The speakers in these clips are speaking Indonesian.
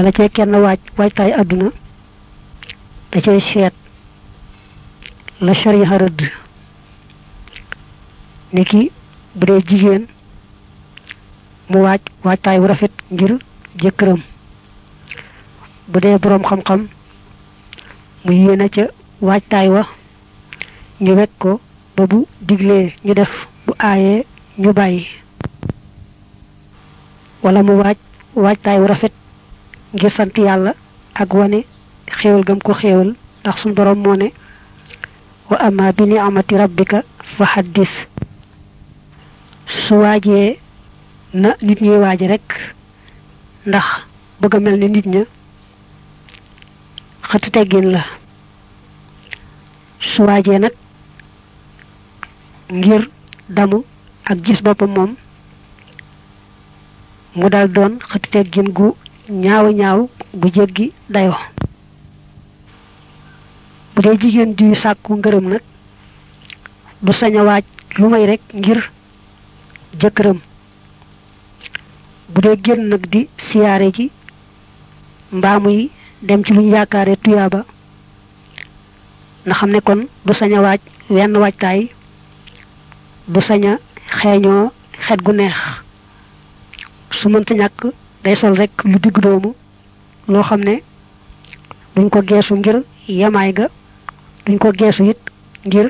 wala cee kenn waaj waajtaay àdduna da cay seet la sharia rëdd. Niki bu dee jigéen mu waaj waajtaay wu rafet ngir jëkkëram. Bu dee boroom xam-xam mu yéene ca waajtaay wa ñu wekk ko ba bu diglee ñu def bu aayee ñu bàyyi. Wala mu waaj waajtaay wu rafet ngir sant yàlla ak wane xéewal gam ko xéewal ndax suñ boroom moo ne wa amma bi ni'amati rabbika fa haddis su waajee na nit ñi waaje rek ndax bëgg a mel ni nit ña xëtt teggin la. Su waajee nag ngir damu ak gis boppam moom mu dal doon xëtt teggin gu ñaaw ñaaw gu jéggi dayo. Bu dee jigéen juy sàkku ngërëm nag du sañ waaj lu may rek ngir jëkkëram. Bu dee génn nag di siyaare ji mbaa muy dem ci lu ñu yaakaare tuyaaba na xam ne kon du sañ a waaj wenn waajtaay du sañ a xeeñoo xet gu neex. Su mënta day sol rek lu digg doomu loo xam ne duñ ko geesu ngir yemaay ga duñ ko geesu it ngir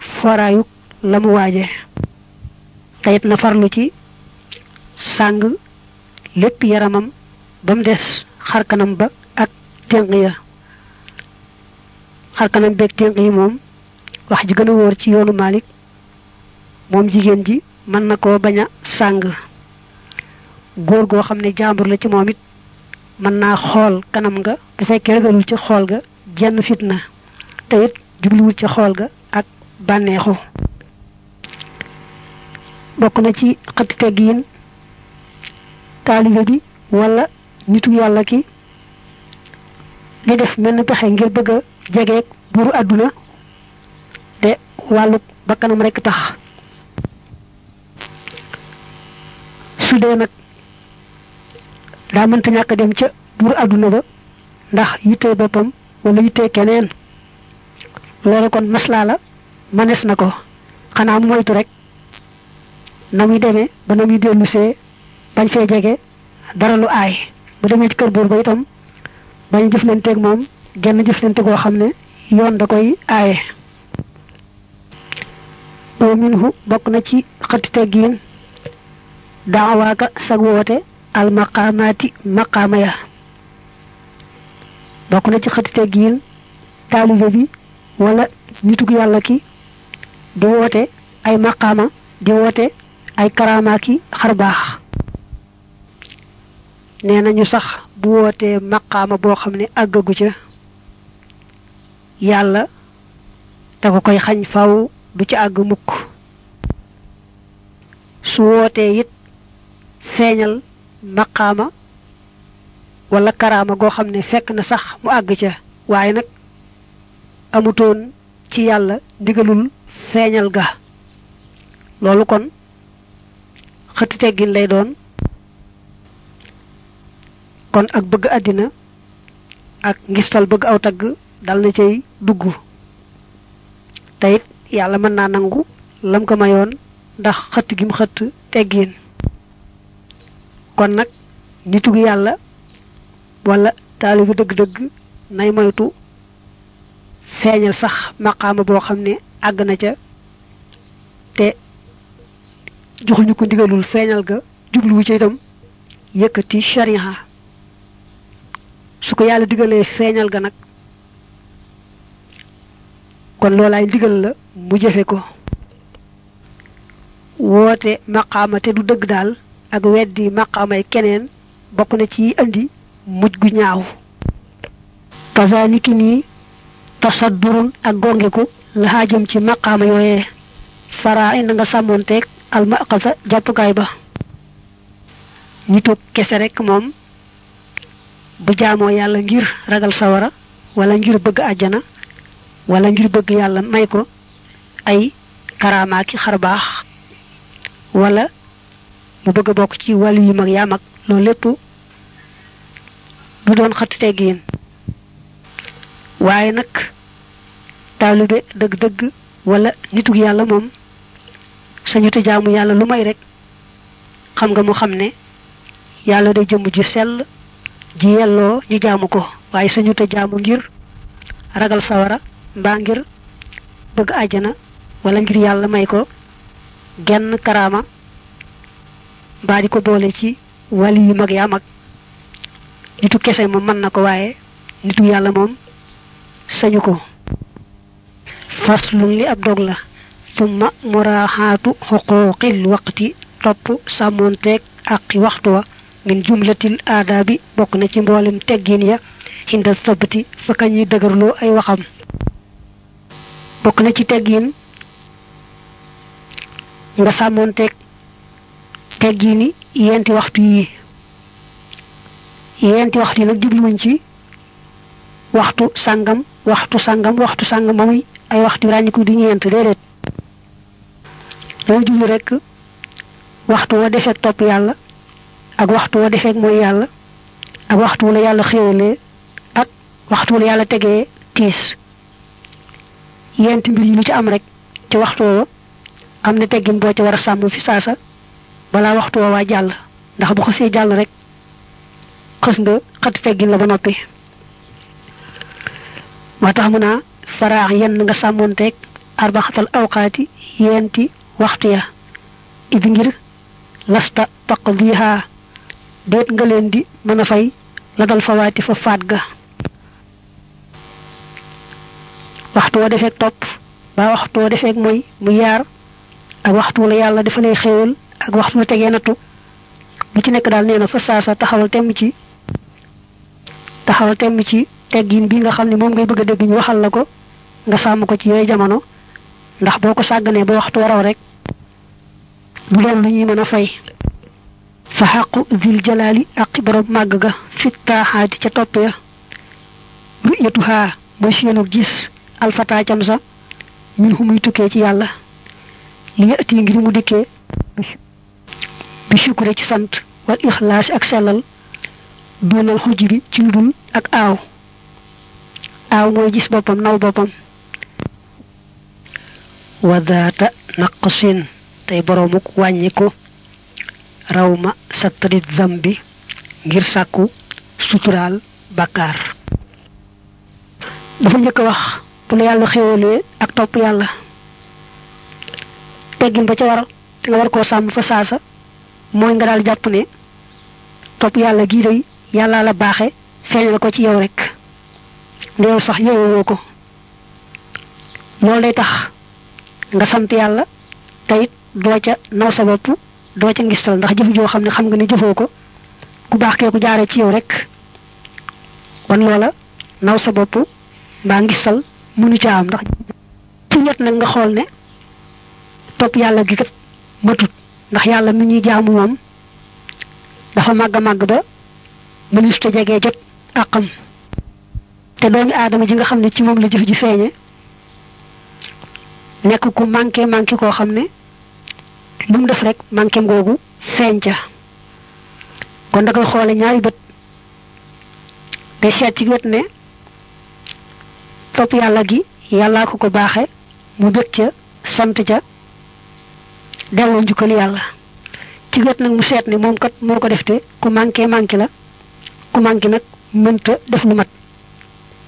foraayu la mu waaje. Te it na farlu ci sàng lépp yaramam ba mu des xarkanam ba ak ténq ya. Xarkanam beeg ténq yi moom wax ji gën a ci yoonu Malik moom jigéen ji mën na koo bañ góor goo xam ne jàmbur la ci moom it mën naa xool kanam nga bu fekkee ragalul ci xool ga jenn fitna te it jubluwul ci xool ga ak bànneexu bokk na ci xëtti teggiin taalibe bi wala nitu yàlla ki di def mel ni pexe ngir bëgg a jegeeg buuru àdduna te wàllu bakkanam rekk tax su dee nag daa mënta ñàkk dem ca buuru àdduna ba ndax yittee boppam wala yittee keneen loolu kon maslaa la mënees na ko xanaa mu moytu rek na muy demee ba na muy dellusee bañ fee jege dara lu aay bu demee ci kër buur ba itam bañ jëflanteeg moom genn jëflante goo xam ne yoon da koy aaye wa minhu bokk na ci xëtti teggiin daawaaka sag woote al maqaamaati maqaama ya. Bokk na ci xëtti teggiin taalibe bi wala nitug yàlla ki di woote ay maqaama di woote ay karaama ki xarbaax nee nañu sax bu wootee maqaama boo xam ne àggagu ca yàlla te ko koy xañ faw du ci àgg mukk. Su wootee it feeñal maqaama wala karaama goo xam ne fekk na sax mu àgg ca. waaye nag amutoon ci yàlla ndigalul feeñal ga. loolu kon xëtti teggin lay doon. kon ak bëgg àddina ak ngistal bëgg aw tagg dal na cay dugg. te it yàlla mën nangu lam ko mayoon ndax xëtt gi mu xëtt teggin kon nag nitug yàlla wala taalibu dëgg-dëgg nay moytu feeñal sax maqaama boo xam ne na ca te joxuñu ko ndigalul ga jubluwu ci itam yëkkati shariha su ko yàlla digalee feeñal ga nag kon loolaay ndigal la mu jëfe ko. Woote maqaama te du dëgg ak weddi maqaamay keneen bokk na ci indi mujj gu ñaaw. Kazaliki nii tasaddurun ak gongeku la jëm ci maqaama yooyee. Fara indi nga sàmmoonteeg almaqasa jàppukaay ba. Nitu kese rek moom bu jaamoo yàlla ngir ragal sawara wala ngir bëgg àjjana wala ngir bëgg yàlla may ko ay karama ki xarbaax wala mu bëgg a bokk ci wàllu yu mag yaa mag loolu lépp du doon xat teggiin waaye nag taalibe dëgg-dëgg wala nitug moom sañu te jaamu yàlla lu may rek xam nga mu xam ne yàlla day jëmm ju sell ji yelloo ñu jaamu ko. Waaye jaamu ngir ragal sawara mbaa ngir bëgg àjjana wala ngir yàlla may ko genn karaama mbaa di ko boole ci wali yu mag yaa mag. Nitu kese moom mën na ko nitu yàlla moom sañu ko. Faslun li ab dog la. Summa muraaxaatu xuquuqil waqti topp sàmmoonteeg aqi waxtu wa min jumlatil aadaabi bokk na ci mboolem teggin ya xinda sabati fa ka ñuy dëgërloo ay waxam. Bokk na ci teggin nga sàmmoonteeg teggini yenti waxtu yi. Yenti waxtu yi nag jubluwuñ ci waxtu sàngam waxtu sàngam waxtu sàngam ba muy ay waxtu ràññiku di ñeent déedéet. Dañoo jublu rek waxtu wa defeek topp yàlla ak waxtu wa defeek mooy yàlla ak waxtu la yàlla xéwalee ak waxtu la yàlla tegee tiis. Yent mbir yi lu ci am rek ci waxtu wa am na teggin boo ci war a fi saasa balaa waxtu wa jàll. Ndax bu xasee jàll rek xës nga xati teggin la ba noppi. Moo tax mu faraax yenn nga sàmmoonteeg arbaxatal awqaati yenti waxtu ya. Idi ngir lasta taqdiha déet nga leen di mën a fay la dal fa faat ga. Waxtu wa defeek topp ba waxtu wa defeek mooy mu yaar ak waxtu la yàlla dafa lay xéewal ak waxtu la tegee nattu. Bu ci nekk daal nee na fa saasa taxawal temm ci taxawal temm ci teggin bi nga xam ne moom ngay bëgg a dégg ñu waxal la ko nga sàmm ko ci yooyu jamono. Ndax boo ko sàgganee ba waxtu waraw rek doon lu ñuy mën a fay. Fa xaqu zil jalaali ak borom màgg ga fit topp ya. Ru'yatuha mooy seenu gis alfata cam sa min hu muy tukkee ci yàlla. Li yëtti ngir mu dikkee bi shukure ci sant wal ixlaas ak sellal doonal xujj bi ci lu dul ak aaw. Aaw mooy gis boppam naw boppam. Wa daata naqsin tey boroomuk wàññiku raw ma sattarit zambi ngir sàkku suturaal bàkkaar. Dafa a wax bu la yàlla xéwalee ak topp yàlla. Teggin ba ca war nga war koo sàmm fa saasa mooy nga daal jàpp ne topp yàlla gii day yàllaa la baaxe feeñal ko ci yow rek. Ndeew sax yowoo ko. Loolu day tax nga sant yàlla teyit doo ca naw sa bopp doo ca ngistal ndax jëf joo xam ne xam nga ne jëfoo ko ku baax kee ku jaaree ci yow rek. Kon loola naw sa bopp mbaa ngistal mënu ca am ndax ci ñett nag nga xool ne topp yàlla gi kat matut. Ndax yàlla mi ñuy jaamu moom dafa màgg màgg ba mënista jegee jot àqam. te doomi aadama ji nga xam ne ci moom la jëf ji feeñe nekk ku manqué manqué koo xam ne lu mu def rek manqué ngoogu feeñ ca. kon da koy xoole ñaari bët. day seet ci wet ne topp yàlla gi yàllaa ko ko baaxe mu dëkk ca sant ca delloo njukkal yàlla. Ci wet nag mu seet ne moom kat moo ko def te ku manqué manqué la ku manqué nag mënta def lu mat.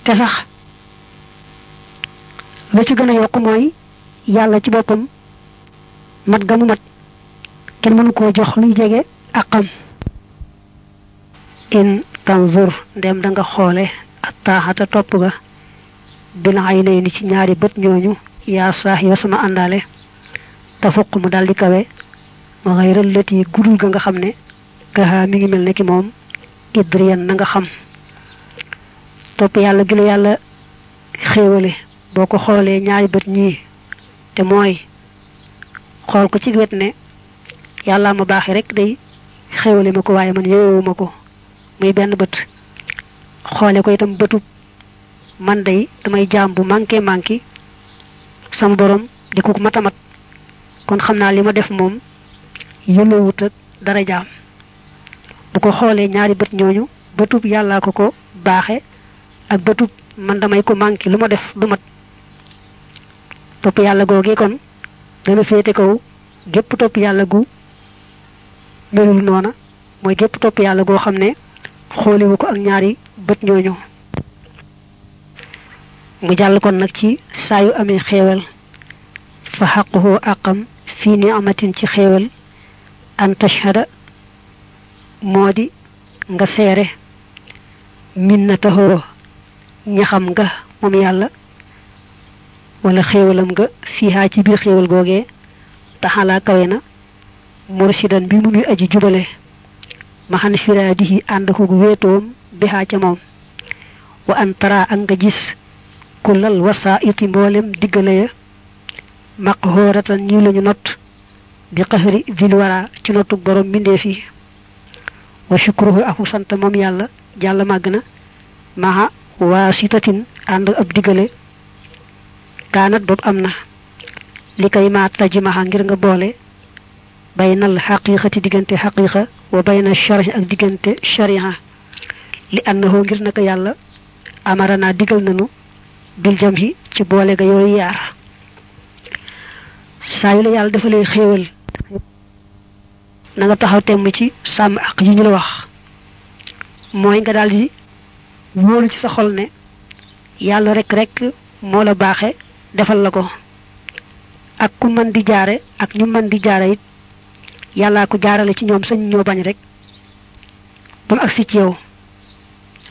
Te sax la ci gën a yokk mooy yàlla ci boppam mat ga mu mat kenn mënu koo jox luy jege ak xam in tanzur ndem da nga xoole ak taaxata topp ga bil aynayni ci ñaari yaa saax yoo sama te fuq mu daldi kawe ma xayral lët yi gudul ga nga xam ne gaxaa mi ngi mel ne ki moom idriyan na nga xam. Topp yàlla gi la yàlla xéewale boo ko xoolee ñaari bët ñii te mooy xool ko ci wet ne yàlla ma baaxee rek day xéewale ma ko waaye man yewuma ko muy benn bët. Xoole ko itam bëtub man day damay jaam bu manqué manqué sama borom di ko matamat kon xam naa li ma def moom yëlowut ak dara jaam. bu ko xoolee ñaari bët ñooñu bëtub yàllaa ko ko baaxe ak bëtub man damay ko manqué lu ma def du mat. topp yàlla googee kon dana féete kaw gépp topp yàlla gu melul noona mooy gépp topp yàlla goo xam ne xooliwu ko ak ñaari bët ñooñu. mu jàll kon nag ci saa yu amee xéewal fa xaquhu àqam في نعمة تخيول أن تشهد مودي نغسيره من تهو نخمغ مميال ولا خيول مغ فيها تبير خيول غوغي تحالا كوينة مرشدا بمومي أجي جبله مخان فراده عنده غويتوم بها جموم وأن ترى أنغجيس كل الوسائط مولم ديغليه maqhooratan ñi lañu not bi qaxri dil wara ci notu borom mbindeef yi wa shukruhu aku sant moom yàlla jàll màgg na maha waasitatin ànd ab diggale kaanat boobu am na li kay ma tajimaxa ngir nga boole baynal xaqiqati diggante xaqiqa wa bayna shari ak diggante shariha li annahu ngir naka yàlla amara naa digal nanu bil jam hi ci boole ga yooyu yaar saa yu la yàlla dafa lay xéewal na nga taxaw temm ci sàmm ak yi ñu la wax. Mooy nga daal di wóolu ci sa xol ne yàlla rek rek moo la baaxe defal la ko. Ak ku di jaare ak ñu mën di jaare it yàllaa ko jaarale ci ñoom sañ ñoo bañ rek mu agsi ci yow.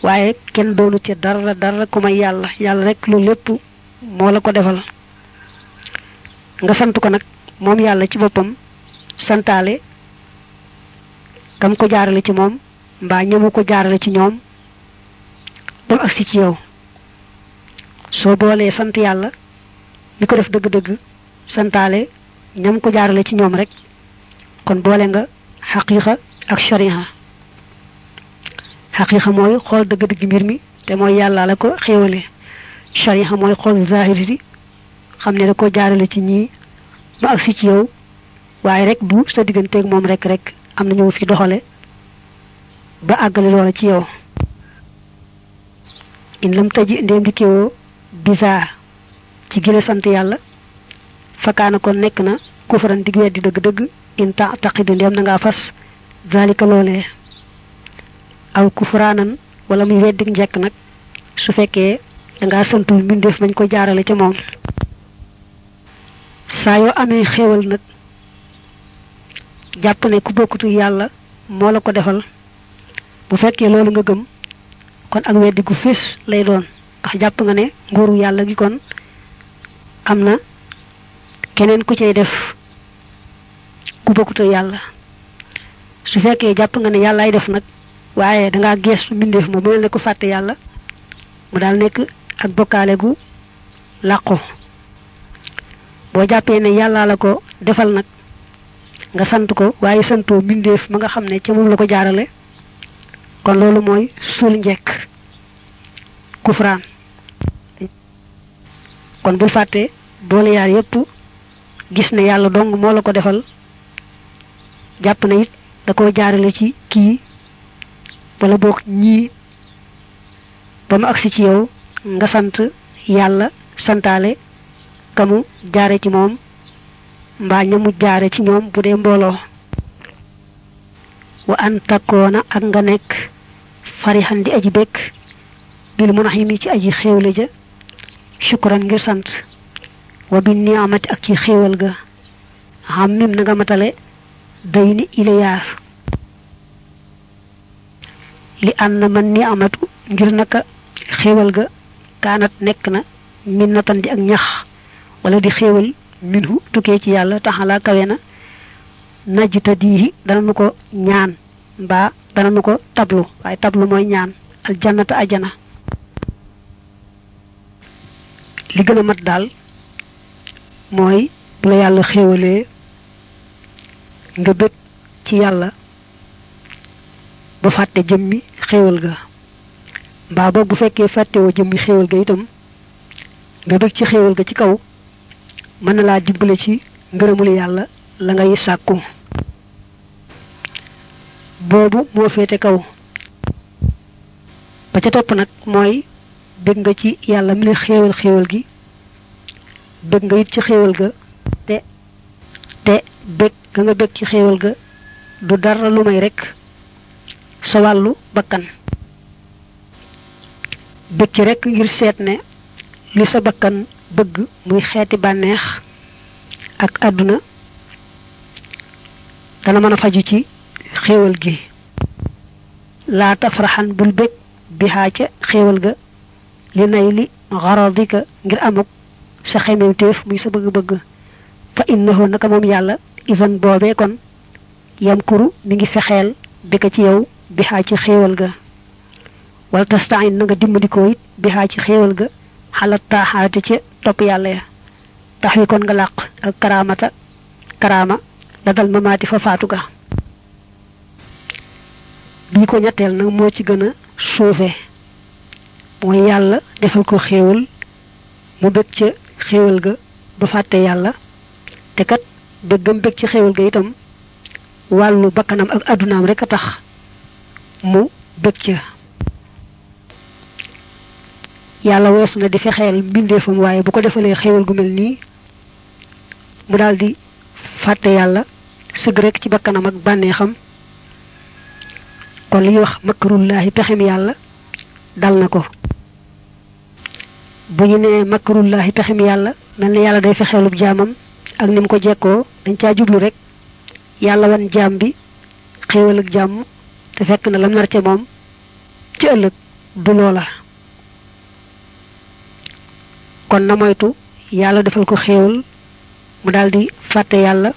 Waaye kenn doonu ci dara dara ku may yàlla yàlla rek lépp moo la ko defal nga sant ko nag moom yàlla ci boppam santaale kam ko jaarale ci moom mbaa ñamu ko jaarale ci ñoom ba agsi ci yow. soo boolee sant yàlla mi ko def dëgg-dëgg santaale ñam ko jaarale ci ñoom rek kon boole nga xaqiiqa ak shariha xaqiiqa mooy xool dëgg-dëgg mbir mi te mooy yàlla la ko xéewale. shariha mooy xool zahiri xam ne da ko jaarale ci ñii ma agsi ci yow. waaye rek du sa digganteeg moom rek rek am ñu fi doxale ba àggale loola ci yow. in lam taji ndéem dikkewoo bisa ci gile sant yàlla fakaana kon nekk na kufran dig weddi dëgg-dëgg in ta taqid ndéem na ngaa fas zalika loolee aw kufraanan wala muy weddik njekk nag su fekkee dangaa santul mbindeef mañ ko jaarale ca moom saa yoo amee xéewal nag jàpp ne ku bokkutu yàlla moo la ko defal. Bu loolu nga gëm kon ak weddi gu fés lay doon. Ndax jàpp nga ne nguuru yàlla gi kon am na keneen ku cay def ku bokkutu yàlla. Su fekkee jàpp nga ne yàllaay def nag waaye dangaa geestu mbindeef moom mel ko yàlla mu nekk ak bokkaale gu boo jàppee ne yàllaa la ko defal nag nga sant ko waaye santoo mbindeef ma nga xam ne ca moom la ko jaarale. Kon loolu mooy suul njekk kufraan. Kon bul fàtte boole yaar yépp gis ne yàlla dong moo la ko defal. Jàpp na it da ko jaarale ci kii wala boog ñii. Ba mu agsi ci yow nga sant yàlla santaale kamu jaare ci moom mbaa ñamu jaare ci ñoom bu dee mbooloo wa an takkoona ak nga nekk farixan di aji bekk bil munaximi ci aji xéewle ja shukran ngir sant wa bi niamati ak ci xéewal ga xam na nga matale day ni yaar li ànd man niamatu ngir naka xéewal ga kaanat nekk na min natan di ak ñax wala di xéewal minhu tukkee ci yàlla taxalaa kawe na najj ta diihi dana nu ko ñaan mbaa dana nu ko tablu waaye tablu mooy ñaan aljannata ajana. Li gën a mat daal mooy bu la yàlla xéewalee nga bëgg ci yàlla ba fàtte jëmmi xéewal ga. Mbaa boog bu fekkee fàttewoo jëmmi xéewal ga itam nga bëgg ci xéewal ga ci kaw mën na laa ci ngërëmul yàlla la ngay sàkku. Boobu moo féete kaw. Ba ca topp nag mooy bëgg nga ci yàlla mi la xéewal xéewal gi nga ci xéewal ga te te bëgg ga nga bëgg ci xéewal ga du dara lu may rek sa wàllu bakkan. Bëgg ci rek ngir ne li sa bakkan bëgg muy xeeti bànneex ak àdduna dana mën a faju ci xéewal gi laa tafraxan bul bég bihaa ca xéewal ga li nay li xaradika ngir amuk sa xemewteef muy sa bëgg-bëgg fa innahu naka moom yàlla isan boobee kon yamkuru mi ngi fexeel bi ka ci yow bihaa ci xéewal ga wala tastain na nga dimbandikoo it bihaa ci xéewal ga xalat taaxaate ca topp yàlla ya tax wi kon nga làq ak karaamata karaama la dal mamaati fa faatu ga. Bii ko ñetteel nag moo ci gën a suufe. Mooy yàlla defal ko xéewal mu bëgg ca xéewal ga ba fàtte yàlla. Te kat bëggam bëgg ci xéewal ga itam wàllu bakkanam ak addunaam rek tax mu bëgg ca yàlla weesu na di fexeel mbindeefam waaye bu ko defalee xéewal gu mel nii mu daldi yàlla sëgg rek ci bakkanam ak bànneexam. Kon li wax makrullahi pexem yàlla dal na ko. Bu ñu nee makrullahi pexem yàlla mel na yàlla day fexeelub jaamam ak ni mu ko jekkoo. Dañ caa jublu rek yàlla wan jaam bi xéewal ak jàmm te fekk na lam nar ca moom ci ëllëg du loola kon na moytu yàlla defal ko xéewal mu daldi fàtte yàlla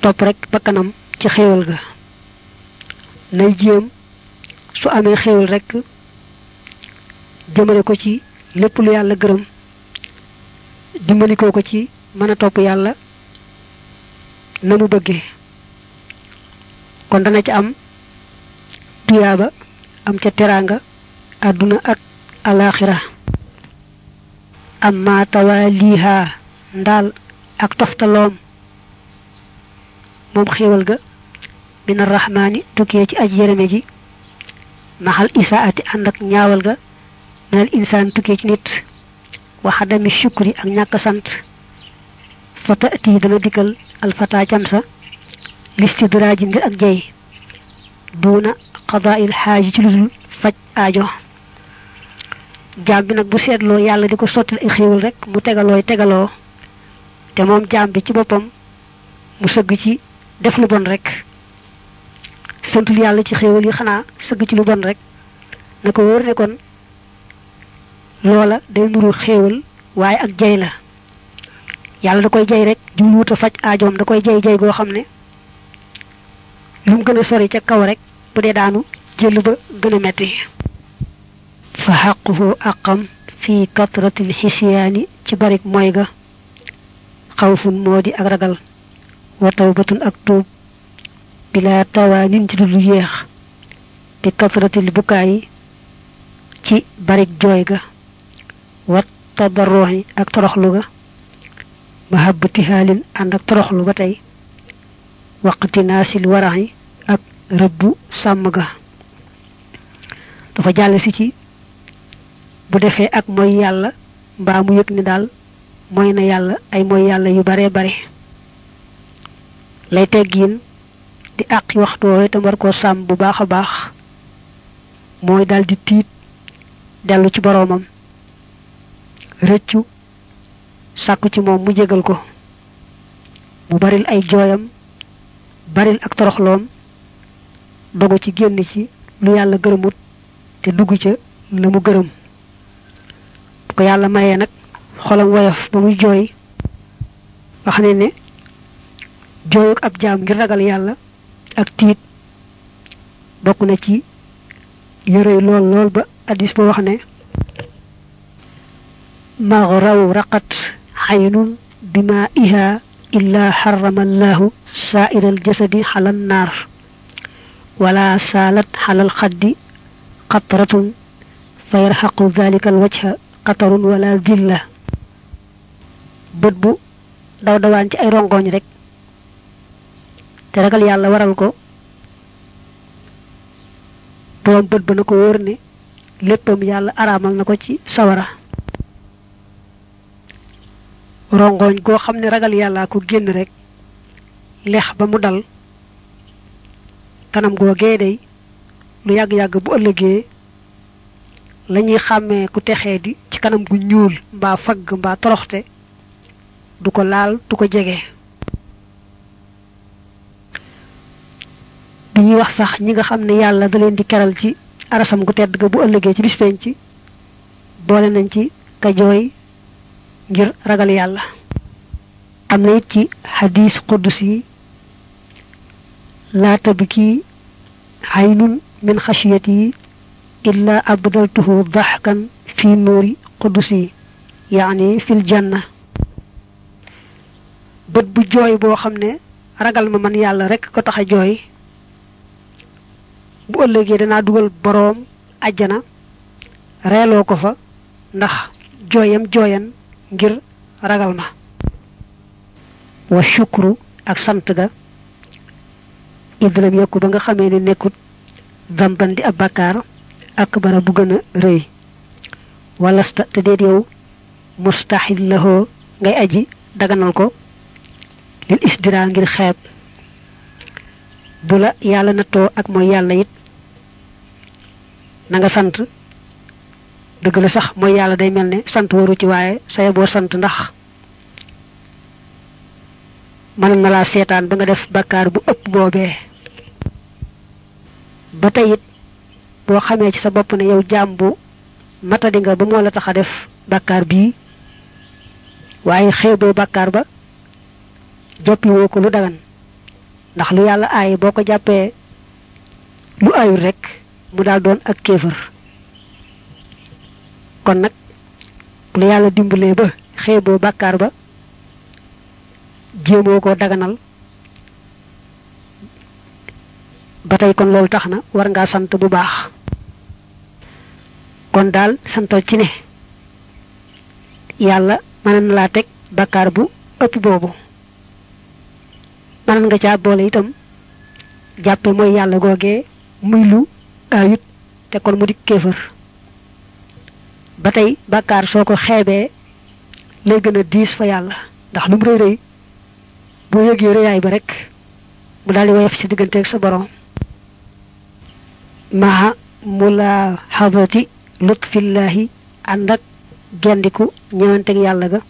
topp rekk bakkanam ci xéewal ga. nay jéem su amee xéewal rekk jëmale ko ci lépp lu yàlla gërëm dimbalikoo ko ci mën topp yàlla na mu bëggee. kon dana ci am tuyaaba am ca teraanga àdduna ak alaxira amma tawaliha ndaal ak toftaloom moom xéewal ga min arrahmaani tukkee ci aj yërëme ji maxal isaati ànd ak ñaawal ga minal insaan tukkee ci nit waxadami shukri ak ñàkk sant fa taati dana dikkal alfata cam sa listidraaji ngir ak jey duuna qadaa'il xaaji ci ludul faj aajo jaam bi nag bu seetloo yàlla di ko sottil ay xéewal rek mu tegalooy tegaloo te moom jaam bi ci boppam mu sëgg ci def lu bon rek. Santul yàlla ci xéewal yi xanaa sëgg ci lu bon rek na ko wóor ne kon loola day nuru xéewal waaye ak jay la. Yàlla da koy jay rek jubluwut a faj aajoom da koy jay jay goo xam ne lu mu gën a sori ca kaw rek bu dee daanu jël ba gën a metti. Bila tawaanin ci dul yeex bi katratil bukaayi ci barik jooy ga wa tadarruhi ak toroxlu ga mahabbati haalin ànd ak toroxlu ba tey waqti naasil waraxi ak rëbbu sàmm ga dafa jàll si ci bu defee ak mooy yàlla mbaa mu yëg ni daal na yàlla ay mooy yàlla yu bare bare. Lay teggiin di àqi waxtu woowe te war koo sàmm bu baax a baax. Mooy daal di tiit dellu ci boroomam. Rëccu sàkku ci moom mu jégal ko. Mu baril ay jooyam baril ak toroxloom dogu ci génn ci lu yàlla gërëmut te dugg ca la mu gërëm. bu ko yàlla mayee nag xolam woyof ba muy jooy wax ne ne jooyuk ab jaam ngir ragal yàlla ak tiit bokk na ci yërëy lool lool ba addis ba wax ne maghraw raqat xaynun bima iha illa xarama allahu saaira aljasadi xala annaar wala saalat xala alxaddi qatratun yarxaqu dalika alwajha qatarun wala dilla bët bu daw dawaan ci ay rongoñ rek. Te ragal yàlla waral ko. Borom bët ba na ko wóor ne léppam yàlla ci sawara. Rongoñ goo xam ne ragal yàllaa ko génn rek lex ba mu dal kanam googee day lu yàgg-yàgg bu ëllëgee lañuy xàmmee ku texee di ci kanam gu ñuul mbaa fagg mbaa toroxte du ko laal du ko jege. Bi ñuy wax sax ñi nga xam ne yàlla da leen di keral ci arasam gu tedd ga bu ëllëgee ci bis boole nañ ci ka jooy ngir ragal yàlla. Am na it ci hadis qudus yi laa tabki aynun min xashiyati illa abdaltuhu daxkan fi nuuri qudusi yaani fil janna. Bët bu jooy boo xam ne ragal ma man yàlla rek ko tax a jooy bu ëllëgee danaa dugal boroom àjjana reeloo ko fa ndax jooyan ngir ragal ma. Wa shukru ak sant ga idlam yokku ba nga xamee ne nekkut damban di ab bu gën a rëy walasta te déet yow mustahil lahoo ngay aji daganal ko lil isdira ngir xeeb. Bu la yàlla ak mooy yàlla it na nga sant. Dëgg la sax mooy yàlla day waru ci waaye saye boo sant ndax mën na laa seetaan ba nga def bakkaar bu ëpp boobee. Ba tey it boo xamee ci sa bopp ne yow jaam bu matadi nga ba moo la tax a def bakkaar bii ba jàppiwoo ko lu dagan. Ndax lu yàlla aay boo ko jàppee lu aayul rek mu daal doon ak kéefër. Kon nag bu la yàlla dimbalee ba xeeboo bakkaar ba jéemoo ko daganal. Ba tey kon loolu tax na war ngaa sant bu baax kon daal santal ci ne. Yàlla mën na laa teg bakkaar bu ëpp boobu. Mën nga caa boole itam jàppe mooy yàlla googee muy lu ayut te kon mu di kéefër. Ba tey bakkaar soo ko lay gën a fa yàlla. Ndax lu mu rëy rëy boo yëgee rëyaay ba rek mu woyof ci digganteeg sa borom maa mula xadati lutfillahi ànd ak gendiku ñëwanteeg yàlla ga.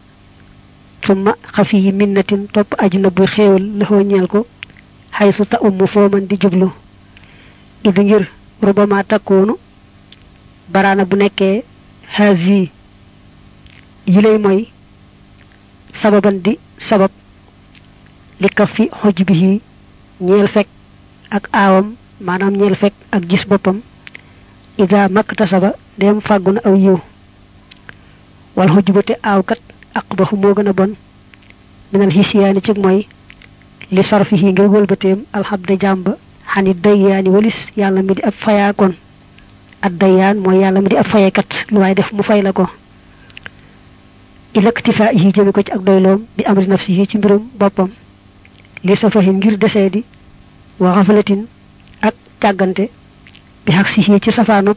Summa xafi yi minnatin topp aji na buy xéewal laxoo ñeel ko xay ta umm foo man di jublu. Idi ngir rubama takkoonu baraana bu nekkee hazi. Yi lay sababan di sabab. Li kaf fi xoj bi ñeel fekk ak aawam maanaam ñeel ak gis ida maktasaba dem fàggu na aw yiw wal xoj ba te aawkat aqbahu moo gën a bon. Minal xisiyaani ci mooy li sarfihi ngir wëlbateem alxabda jàmba xani dayyaani walis yàlla mi di ab fayaakoon ad dayyaan mooy yàlla mi di ab fayekat lu waaye def mu fay la ko ilaktifaa yi jëme ko ci ak doyloom bi amri nafsihi ci mbirum boppam li safahin ngir desee di wa xafalatin ak càggante bi si ci safaanub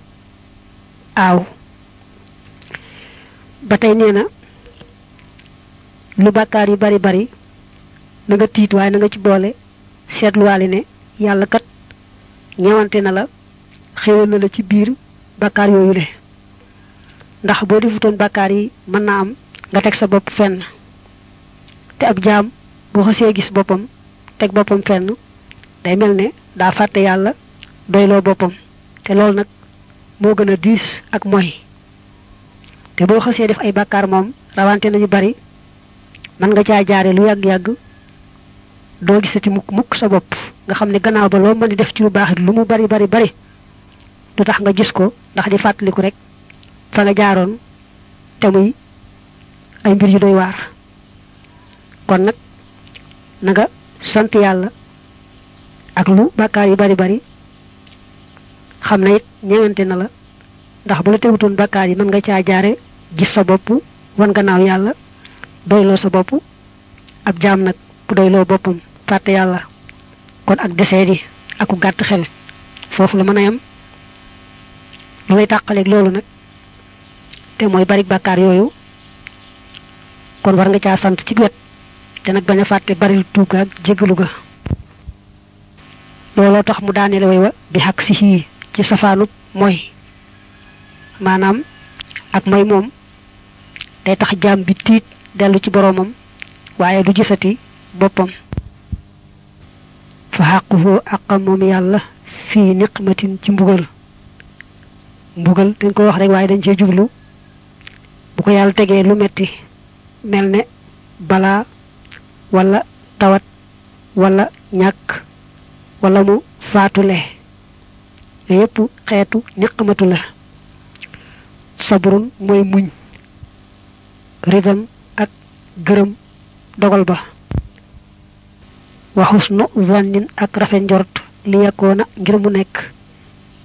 aaw ba tey nee na lu bàkkaar yi bari bari na nga tiit waaye na nga ci boole seetluwaale ne yàlla kat ñewante na la xéwal na la ci biir bàkkaar yooyu le. Ndax boo defutoon bàkkaar yi mën am nga teg sa bopp fenn. Te ab jaam boo xasee gis boppam teg boppam fenn day mel ne daa fàtte yàlla doyloo boppam te loolu nag moo gën a diis ak moy. Te boo xasee def ay bàkkaar moom rawante nañu bari. Man nga caa jaare lu yàgg-yàgg. Doo gisati mukk mukk sa bopp. Nga xam ne gannaaw ba loo mën di def ci lu baax lu mu bari bari bari du tax nga gis ko. Ndax di fàttaliku rek fa nga jaaroon te muy ay mbir yu doy waar. Kon nag na sant yàlla ak lu bàkkaar yu bari bari xam na it ñewante na la. Ndax bu la tegutoon bàkkaar yi mën nga caa jaare gis sa bopp wan gannaaw yàlla doyloo sa bopp. Ab jaam nag bu doyloo boppam fàtte yàlla. Kon ak desee di aku gàtt xel foofu la mën a yam lu lay tàqaleeg loolu nag te mooy bari bàkkaar yooyu. Kon war nga caa sant ci wet te nag bañ a fàtte baril tuub ga ak jéggalu ga. Looloo tax mu daanele way wa bi ci safaanub mooy maanaam ak mooy moom day tax jaam bi tiit dellu ci boroomam waaye du gisati boppam. Fa xàquhu àqam moom yàlla fii niqmatin ci mbugal. Mbugal dañ ko wax rek waaye dañ cee jublu. Bu ko yàlla tegee lu metti mel ne balaa wala tawat wala ñàkk wala mu faatule yépp xeetu niqmatu la. Sabrun mooy muñ ridan ak gërëm dogal ba. Waxus no zannin ak rafet njort li yakkoona ngir mu nekk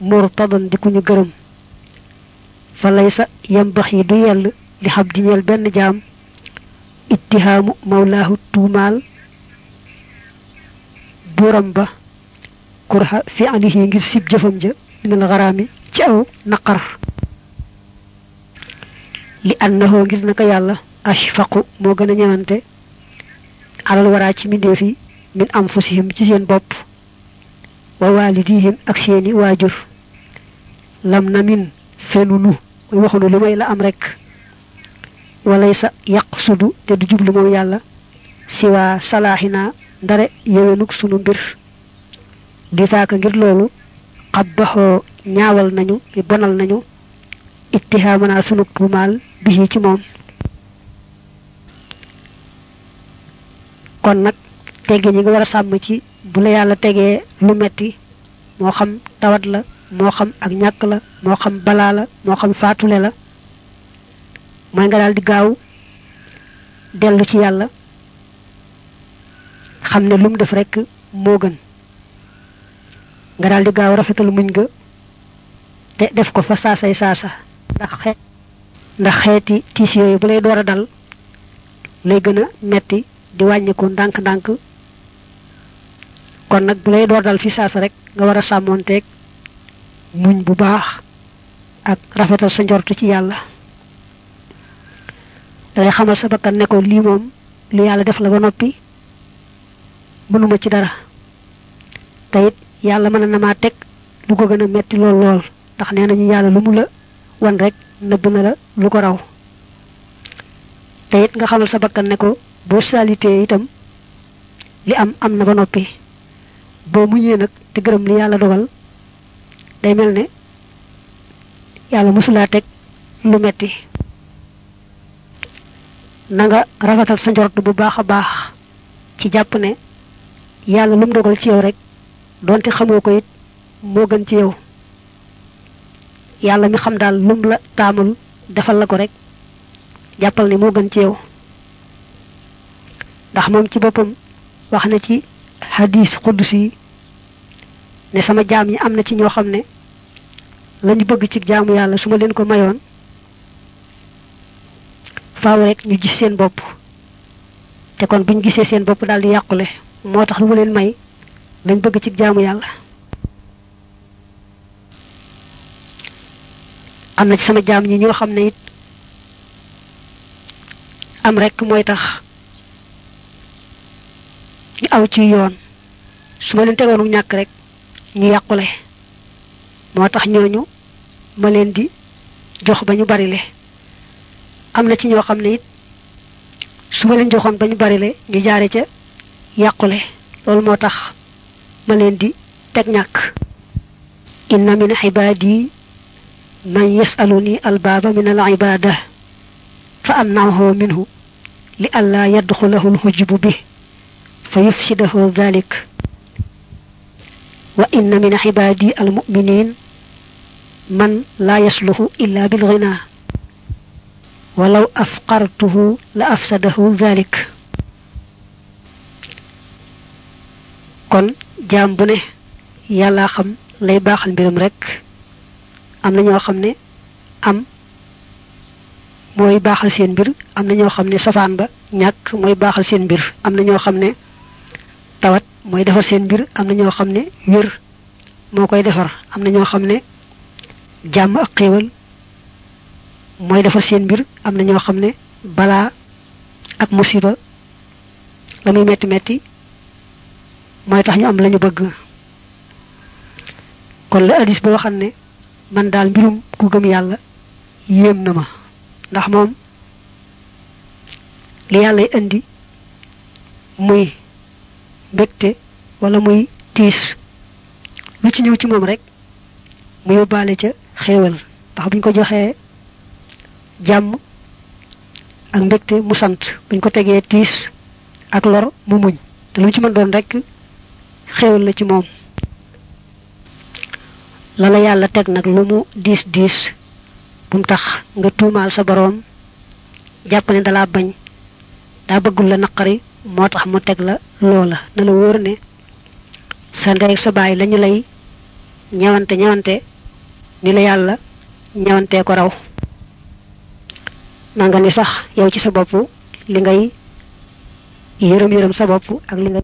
murtadan di ku ñu gërëm. Fa laysa yambax yi du yell li xam di benn jaam. Ittihaamu mawlaahu tuumaal buuram ba kurha fi alihi ngir sib jëfam ja minal xaraami ci aw naqar. Li annahu ngir naka yàlla ashfaqu moo gën a ñëwante alal waraa ci mbindeef yi min anfusihim ci seen bopp wa walidihim ak seeni waajur. Lam na min fenunu mooy waxunu lu may la am rek. Walay sa yàq sudu te du jublu moom yàlla siwaa salaaxinaa ndare yewenuk sunu mbir di saaka ngir loolu xabbaxoo ñaawal nañu bonal nañu ittihaamanaa sunu tuumaal bi ci moom kon nag tegge ñi nga war a sàmm ci bu la yàlla tegee lu metti moo xam tawat la moo xam ak ñàkk la moo xam balaa la moo xam faatule la mooy nga daal di gaaw dellu ci yàlla xam ne lu mu def rekk moo gën nga daal di gaaw rafetal muñ ga te def ko fa saasay saasa. Ndax xeet ndax xeeti tiis yooyu bu lay dal lay gën a metti di wàññiku ndànk-ndànk. Kon nag bu lay door dal fi saasa rek nga war a sàmmoonteeg muñ bu baax ak rafetal sa njortu ci yàlla. Dangay xamal sa bakkan ne ko lii moom lu yàlla def la ba noppi mënuma ci dara. Te yàlla mën na maa teg lu ko gën a metti lool lool. Ndax nee nañu lu mu la wan rek nëbb na la lu ko raw. Te nga xamal sa bakkan ne ko boo salité itam li am am na ba noppi. Boo muñee nag te gërëm li yàlla dogal day mel ne yàlla mësulaa teg lu metti. Na nga rafetal sa njort bu baax baax ci ne lu mu dogal ci yow rek donte xamoo ko it moo gën ci yow. Yàlla mi xam daal lum la taamal defal la ko rek jàppal ne moo gën ci yow. Ndax moom ci boppam wax ci hadis xuddusi ne sama jaam ñi am na ci ñoo xam ne lañu bëgg ci jaamu yàlla su ma leen ko mayoon faaw rek ñu gis seen bopp. Te kon buñ gisee seen bopp daal di yàqule moo lu leen may lañ bëgg ci jaamu yàlla. Am na ci sama jaam ñi ñoo xam ne it am rek mooy tax ñu aw ci yoon. Su ma leen ñàkk rek ñu yàqule. Moo tax ñooñu ma leen di jox ba ñu bari le am na ci ñoo xam ne it su ma leen joxoon ba ñu bari le ñu jaare ca yàqule. Loolu moo ma di teg ñàkk inna min ibaadi man yasaluni albaaba min al ibada fa amnahu minhu li alla yadxulahu alxujbu bi fa yufsidahu dhalik wa inna min ibaadi almuminin la yasluhu illa bilghina walaw afqartuhu la afsadahu dhalik kon jaam bu ne yàlla xam lay baaxal mbiram rek. Am na am mooy baaxal seen mbir am na ñoo safaan ba ñàkk mooy baaxal seen mbir am na tawat mooy defar seen mbir am na ñoo xam ne wér moo koy defar am na ñoo xam ak xéewal mooy defar seen mbir am na ak musiba la metti metti mooy tax ñu am lañu bëgg. Kon la hadis boo xam ne man daal mbirum ku gëm yàlla yéem na ma. Ndax moom li yàlla indi muy mbégte wala muy tiis lu ci ñëw ci moom rek mu yóbbaale ca xéewal. Ndax buñ ko joxee jàmm ak mbégte mu sant buñ ko tegee tiis ak lor mu muñ. Te lu ci mën doon rek xéewal la ci moom. La la yàlla teg nag lu mu diis diis bu mu tax nga tuumaal sa boroom jàpp ne dalaa bañ daa bëggul la naqari moo tax mu teg la loola. Na la wóor ne sa ndey sa baay lañu lay ñewante ñewante ni la yàlla ñewantee ko raw. Ni sax yow ci sa bopp li ngay yërëm yërëm sa bopp ak li nga